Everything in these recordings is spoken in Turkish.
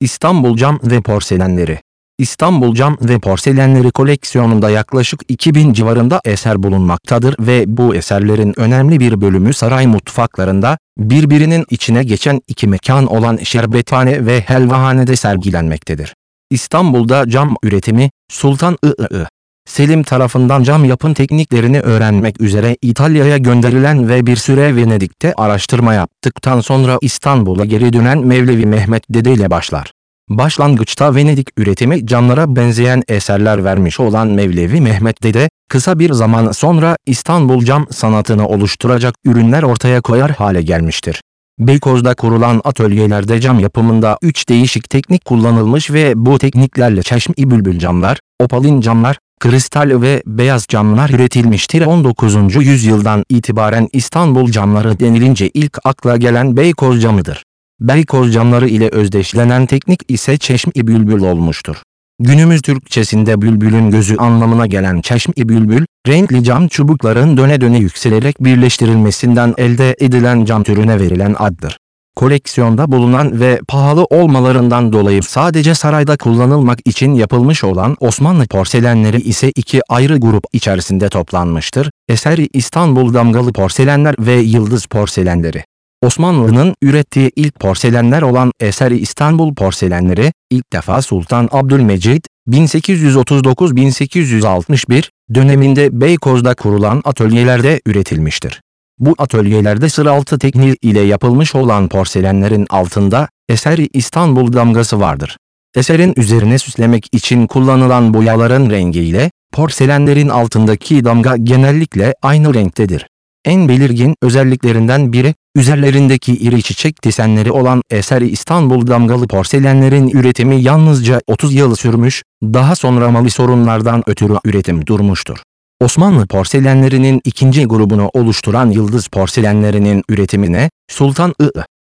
İstanbul Cam ve Porselenleri İstanbul Cam ve Porselenleri koleksiyonunda yaklaşık 2000 civarında eser bulunmaktadır ve bu eserlerin önemli bir bölümü saray mutfaklarında, birbirinin içine geçen iki mekan olan şerbethane ve helvahanede sergilenmektedir. İstanbul'da cam üretimi, Sultan I.I. Selim tarafından cam yapım tekniklerini öğrenmek üzere İtalya'ya gönderilen ve bir süre Venedik'te araştırma yaptıktan sonra İstanbul'a geri dönen Mevlevi Mehmet Dede ile başlar. Başlangıçta Venedik üretimi camlara benzeyen eserler vermiş olan Mevlevi Mehmet Dede, kısa bir zaman sonra İstanbul cam sanatını oluşturacak ürünler ortaya koyar hale gelmiştir. Beykoz'da kurulan atölyelerde cam yapımında 3 değişik teknik kullanılmış ve bu tekniklerle çeşmi bülbül camlar, opalin camlar, kristal ve beyaz camlar üretilmiştir. 19. yüzyıldan itibaren İstanbul camları denilince ilk akla gelen Beykoz camıdır. Beykoz camları ile özdeşlenen teknik ise çeşmi bülbül olmuştur. Günümüz Türkçesinde bülbülün gözü anlamına gelen çeşmi bülbül, renkli cam çubukların döne döne yükselerek birleştirilmesinden elde edilen cam türüne verilen addır. Koleksiyonda bulunan ve pahalı olmalarından dolayı sadece sarayda kullanılmak için yapılmış olan Osmanlı porselenleri ise iki ayrı grup içerisinde toplanmıştır. Eseri İstanbul damgalı porselenler ve yıldız porselenleri. Osmanlı'nın ürettiği ilk porselenler olan eseri İstanbul porselenleri, ilk defa Sultan Abdülmecid, 1839-1861 döneminde Beykoz'da kurulan atölyelerde üretilmiştir. Bu atölyelerde sıraltı tekniği ile yapılmış olan porselenlerin altında eseri İstanbul damgası vardır. Eserin üzerine süslemek için kullanılan boyaların rengiyle porselenlerin altındaki damga genellikle aynı renktedir. En belirgin özelliklerinden biri, üzerlerindeki iri çiçek desenleri olan eseri İstanbul damgalı porselenlerin üretimi yalnızca 30 yıl sürmüş, daha sonra mali sorunlardan ötürü üretim durmuştur. Osmanlı porselenlerinin ikinci grubunu oluşturan yıldız porselenlerinin üretimine Sultan I.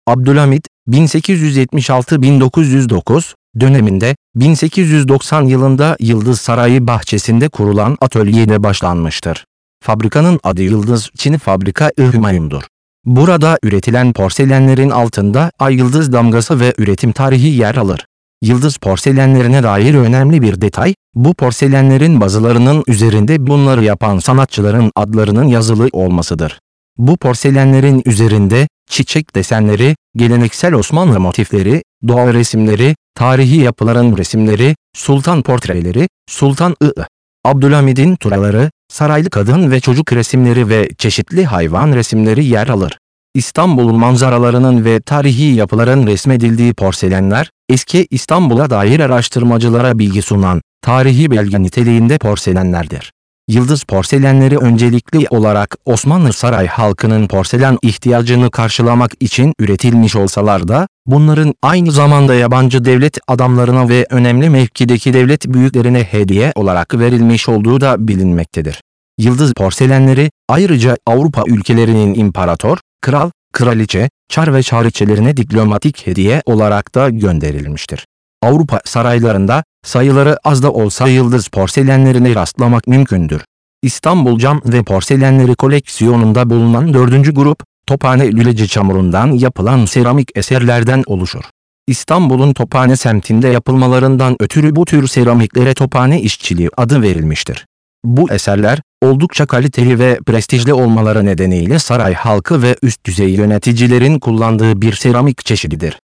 Abdülhamit 1876-1909 döneminde 1890 yılında Yıldız Sarayı bahçesinde kurulan atölyede başlanmıştır. Fabrikanın adı Yıldız Çin Fabrika Hümayun'dur. Burada üretilen porselenlerin altında ay yıldız damgası ve üretim tarihi yer alır. Yıldız porselenlerine dair önemli bir detay, bu porselenlerin bazılarının üzerinde bunları yapan sanatçıların adlarının yazılı olmasıdır. Bu porselenlerin üzerinde çiçek desenleri, geleneksel Osmanlı motifleri, doğa resimleri, tarihi yapıların resimleri, sultan portreleri, Sultan I. Abdülhamid'in turaları, saraylı kadın ve çocuk resimleri ve çeşitli hayvan resimleri yer alır. İstanbul'un manzaralarının ve tarihi yapıların resmedildiği porselenler, eski İstanbul'a dair araştırmacılara bilgi sunan, tarihi belge niteliğinde porselenlerdir. Yıldız porselenleri öncelikli olarak Osmanlı saray halkının porselen ihtiyacını karşılamak için üretilmiş olsalar da, bunların aynı zamanda yabancı devlet adamlarına ve önemli mevkideki devlet büyüklerine hediye olarak verilmiş olduğu da bilinmektedir. Yıldız porselenleri ayrıca Avrupa ülkelerinin imparator, kral, kraliçe, çar ve çariçelerine diplomatik hediye olarak da gönderilmiştir. Avrupa saraylarında sayıları az da olsa yıldız porselenlerine rastlamak mümkündür. İstanbul cam ve porselenleri koleksiyonunda bulunan dördüncü grup, Tophane Lüleci çamurundan yapılan seramik eserlerden oluşur. İstanbul'un Tophane semtinde yapılmalarından ötürü bu tür seramiklere Tophane işçiliği adı verilmiştir. Bu eserler, oldukça kaliteli ve prestijli olmaları nedeniyle saray halkı ve üst düzey yöneticilerin kullandığı bir seramik çeşididir.